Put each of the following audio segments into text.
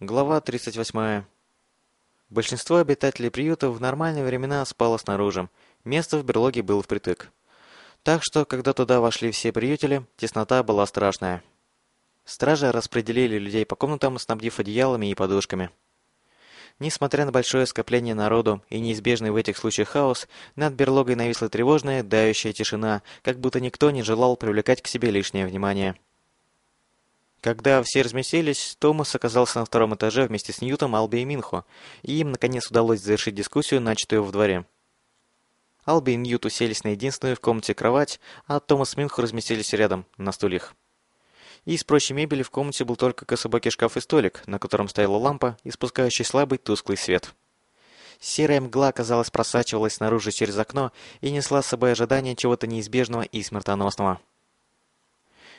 Глава 38. Большинство обитателей приюта в нормальные времена спало снаружи. Место в берлоге было впритык. Так что, когда туда вошли все приютели, теснота была страшная. Стражи распределили людей по комнатам, снабдив одеялами и подушками. Несмотря на большое скопление народу и неизбежный в этих случаях хаос, над берлогой нависла тревожная, дающая тишина, как будто никто не желал привлекать к себе лишнее внимание. Когда все разместились, Томас оказался на втором этаже вместе с Ньютом, Алби и Минхо, и им наконец удалось завершить дискуссию, начатую в дворе. Алби и Ньют уселись на единственную в комнате кровать, а Томас и Минхо разместились рядом, на стульях. Из прочей мебели в комнате был только кособокий шкаф и столик, на котором стояла лампа, испускающая слабый тусклый свет. Серая мгла, казалось, просачивалась снаружи через окно и несла с собой ожидание чего-то неизбежного и смертоносного.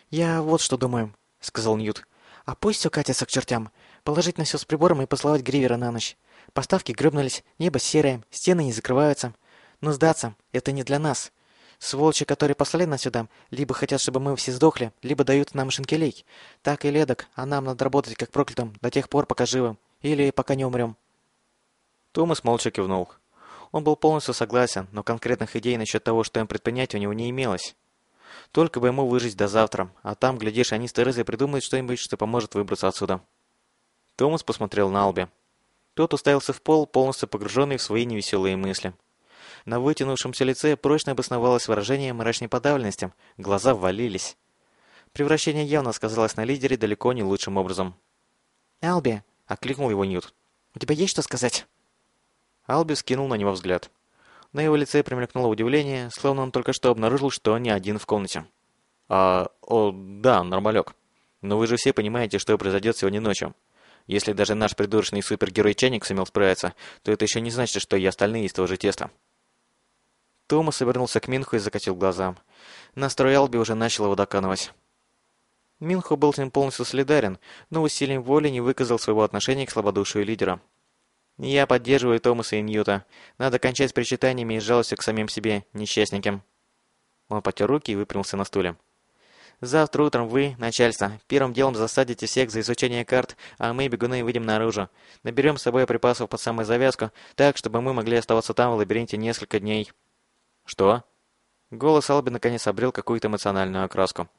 «Я вот что думаю», — сказал Ньют. «А пусть все катится к чертям. Положить на все с прибором и послать Гривера на ночь. Поставки гребнулись, небо серое, стены не закрываются. Но сдаться — это не для нас. Сволочи, которые послали нас сюда, либо хотят, чтобы мы все сдохли, либо дают нам шинкелей. Так и ледок, а нам надо работать как проклятым до тех пор, пока живы. Или пока не умрем». Томас молча кивнул. Он был полностью согласен, но конкретных идей насчет того, что им предпринять, у него не имелось. Только бы ему выжить до завтра, а там, глядишь, они с Терезой придумают что-нибудь, что поможет выбраться отсюда. Томас посмотрел на Алби. Тот уставился в пол, полностью погруженный в свои невеселые мысли. На вытянувшемся лице прочно обосновалось выражение мрачной подавленности, глаза ввалились. Превращение явно сказалось на лидере далеко не лучшим образом. «Алби!» — окликнул его Ньют. «У тебя есть что сказать?» Алби скинул на него взгляд. На его лице промелькнуло удивление, словно он только что обнаружил, что не один в комнате. «А... о, да, нормалек. Но вы же все понимаете, что произойдет сегодня ночью. Если даже наш придурочный супергерой Чайник сумел справиться, то это еще не значит, что и остальные из того же теста». Томас обернулся к Минху и закатил глаза. Настрой Алби уже начал его доканывать. Минху был с ним полностью солидарен, но усилием воли не выказал своего отношения к слабодушию лидера. Я поддерживаю Томаса и Ньюта. Надо кончать с причитаниями и жалостью к самим себе, несчастникам. Он потер руки и выпрямился на стуле. Завтра утром вы, начальство, первым делом засадите всех за изучение карт, а мы, бегуны, выйдем наружу. Наберем с собой припасов под самую завязку, так, чтобы мы могли оставаться там в лабиринте несколько дней. Что? Голос Алби наконец обрел какую-то эмоциональную окраску.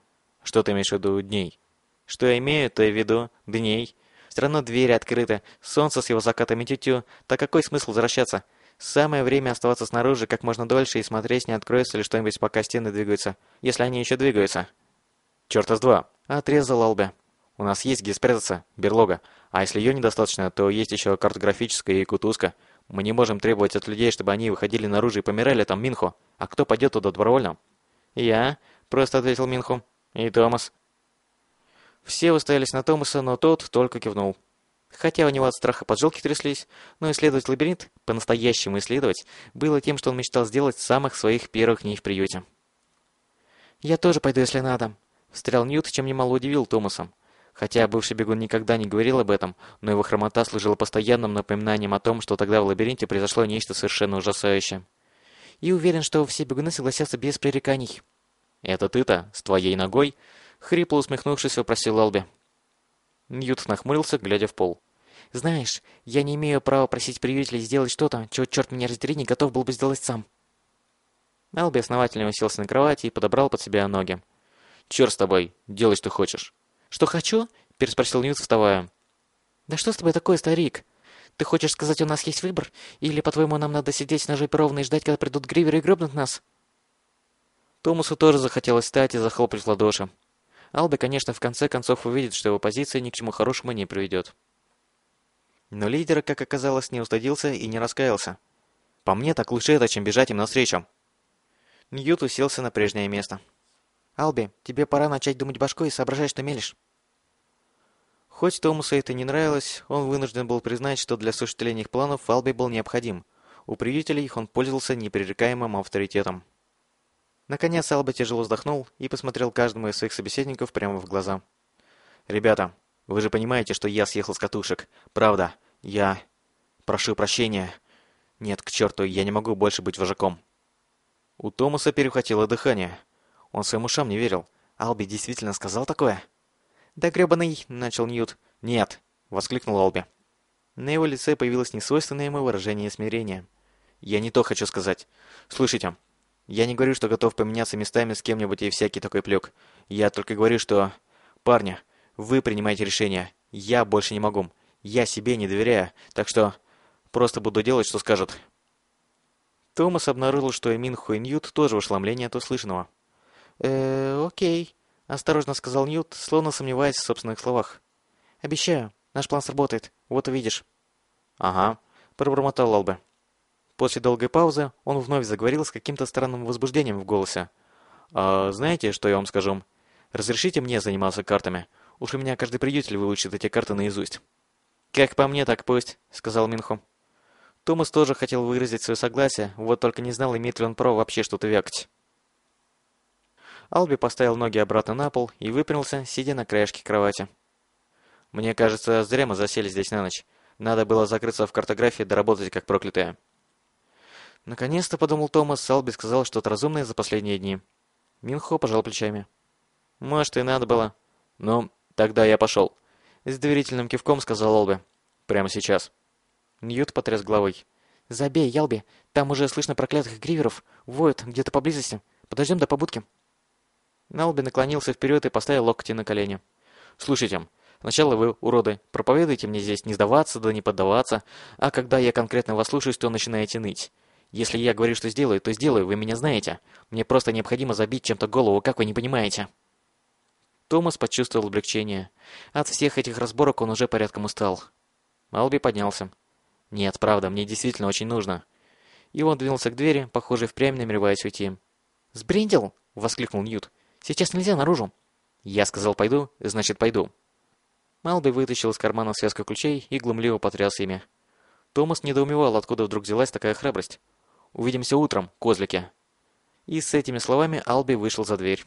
Что ты имеешь в виду дней? Что я имею, то я в виду дней. Все равно двери открыты, солнце с его закатами тютю, так какой смысл возвращаться? Самое время оставаться снаружи как можно дольше и смотреть, не откроется ли что-нибудь, пока стены двигаются, если они еще двигаются. Чёрта с два. Отрезал Албе. У нас есть где спрятаться, берлога. А если ее недостаточно, то есть еще картографическая и кутузка. Мы не можем требовать от людей, чтобы они выходили наружу и помирали там Минхо. А кто пойдет туда добровольно? Я, просто ответил Минху. И Томас. Все уставились на Томаса, но тот только кивнул. Хотя у него от страха поджилки тряслись, но исследовать лабиринт, по-настоящему исследовать, было тем, что он мечтал сделать с самых своих первых дней в приюте. «Я тоже пойду, если надо», — встрял Ньют, чем немало удивил Томаса. Хотя бывший бегун никогда не говорил об этом, но его хромота служила постоянным напоминанием о том, что тогда в лабиринте произошло нечто совершенно ужасающее. И уверен, что все бегуны согласятся без пререканий. «Это ты-то? С твоей ногой?» Хрипло усмехнувшись, вопросил Алби. Ньют нахмурился, глядя в пол. «Знаешь, я не имею права просить приятелей сделать что-то, чего, черт меня раздери, не готов был бы сделать сам». Алби основательно уселся на кровати и подобрал под себя ноги. «Черт с тобой, делай, что хочешь». «Что хочу?» – переспросил Ньют, вставая. «Да что с тобой такое, старик? Ты хочешь сказать, у нас есть выбор? Или, по-твоему, нам надо сидеть на жопе ровно и ждать, когда придут гриверы и гребнут нас?» Томасу тоже захотелось встать и захлопать в ладоши. Алби, конечно, в конце концов увидит, что его позиция ни к чему хорошему не приведет. Но лидер, как оказалось, не устыдился и не раскаялся. По мне, так лучше это, чем бежать им навстречу. Ньют уселся на прежнее место. «Алби, тебе пора начать думать башкой и соображать, что мелешь». Хоть Томасу это не нравилось, он вынужден был признать, что для осуществления их планов Алби был необходим. У приютелей он пользовался непререкаемым авторитетом. Наконец Алба тяжело вздохнул и посмотрел каждому из своих собеседников прямо в глаза. «Ребята, вы же понимаете, что я съехал с катушек. Правда, я... Прошу прощения. Нет, к черту, я не могу больше быть вожаком». У Томаса перехватило дыхание. Он своим ушам не верил. Алби действительно сказал такое? «Да гребаный», — начал Ньют. «Нет», — воскликнул Алби. На его лице появилось несвойственное ему выражение смирения. «Я не то хочу сказать. Слушайте, я не говорю, что готов поменяться местами с кем-нибудь и всякий такой плюк. Я только говорю, что... Парни, вы принимаете решение. Я больше не могу. Я себе не доверяю, так что просто буду делать, что скажут». Томас обнаружил, что Эмин Хуэньют тоже в ошеломлении от услышанного. «Э, окей», — осторожно сказал Ньют, словно сомневаясь в собственных словах. «Обещаю, наш план сработает, вот увидишь». «Ага», — пробормотал Албе. После долгой паузы он вновь заговорил с каким-то странным возбуждением в голосе. «А знаете, что я вам скажу? Разрешите мне заниматься картами? Уж у меня каждый приютель выучит эти карты наизусть». «Как по мне, так пусть», — сказал Минху. Томас тоже хотел выразить свое согласие, вот только не знал, имеет ли он право вообще что-то вякать. Алби поставил ноги обратно на пол и выпрямился, сидя на краешке кровати. «Мне кажется, зря мы засели здесь на ночь. Надо было закрыться в картографии, доработать как проклятая». Наконец-то, подумал Томас, Алби сказал что-то разумное за последние дни. Минхо пожал плечами. «Может, и надо было. Ну, тогда я пошел». С доверительным кивком сказал Алби. «Прямо сейчас». Ньют потряс головой. «Забей, Ялби, там уже слышно проклятых гриверов. Воют где-то поблизости. Подождем до побудки». Налби наклонился вперед и поставил локти на колени. «Слушайте, сначала вы, уроды, проповедуйте мне здесь не сдаваться да не поддаваться, а когда я конкретно вас слушаюсь, то начинаете ныть. Если я говорю, что сделаю, то сделаю, вы меня знаете. Мне просто необходимо забить чем-то голову, как вы не понимаете». Томас почувствовал облегчение. От всех этих разборок он уже порядком устал. Алби поднялся. «Нет, правда, мне действительно очень нужно». И он двинулся к двери, похоже, впрямь намереваясь уйти. «Сбрендил!» — воскликнул Ньют. Сейчас нельзя наружу. Я сказал пойду, значит пойду. Малби вытащил из кармана связку ключей и глумливо потряс ими. Томас недоумевал, откуда вдруг взялась такая храбрость. «Увидимся утром, козлики!» И с этими словами Алби вышел за дверь.